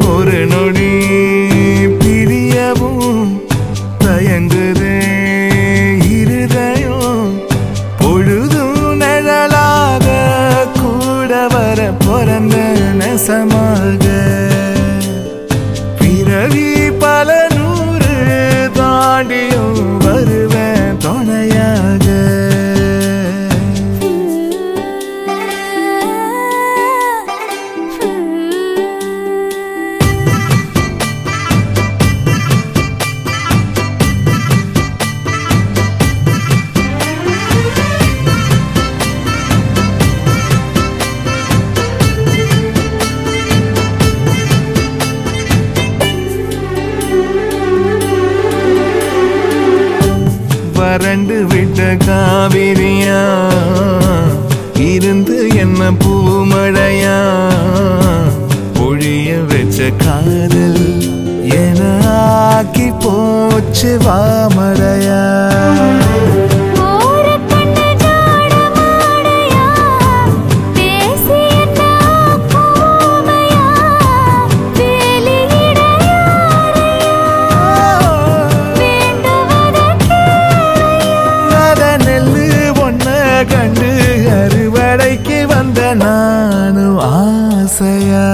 ஒரு நொடி பிரியவும் தயங்குதே இருதயம். பொழுதும் நிழலாக கூட வர பிறந்த நெசமாக. பிறவி பல நூறு தாண்டியும் காவிரியா? இருந்து என்ன பூமழையா? பொழிய வச்ச காதல் என ஆக்கி போச்சு வாமழையா? வேட்டைக்கு வந்த நானும் ஆசையா?